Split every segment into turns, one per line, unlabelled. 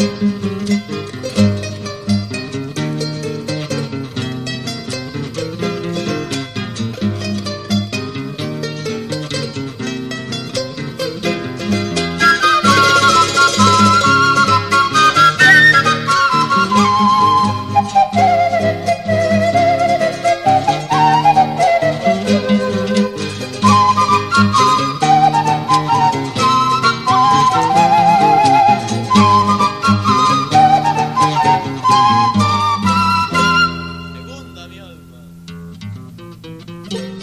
Música Thank you.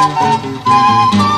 Música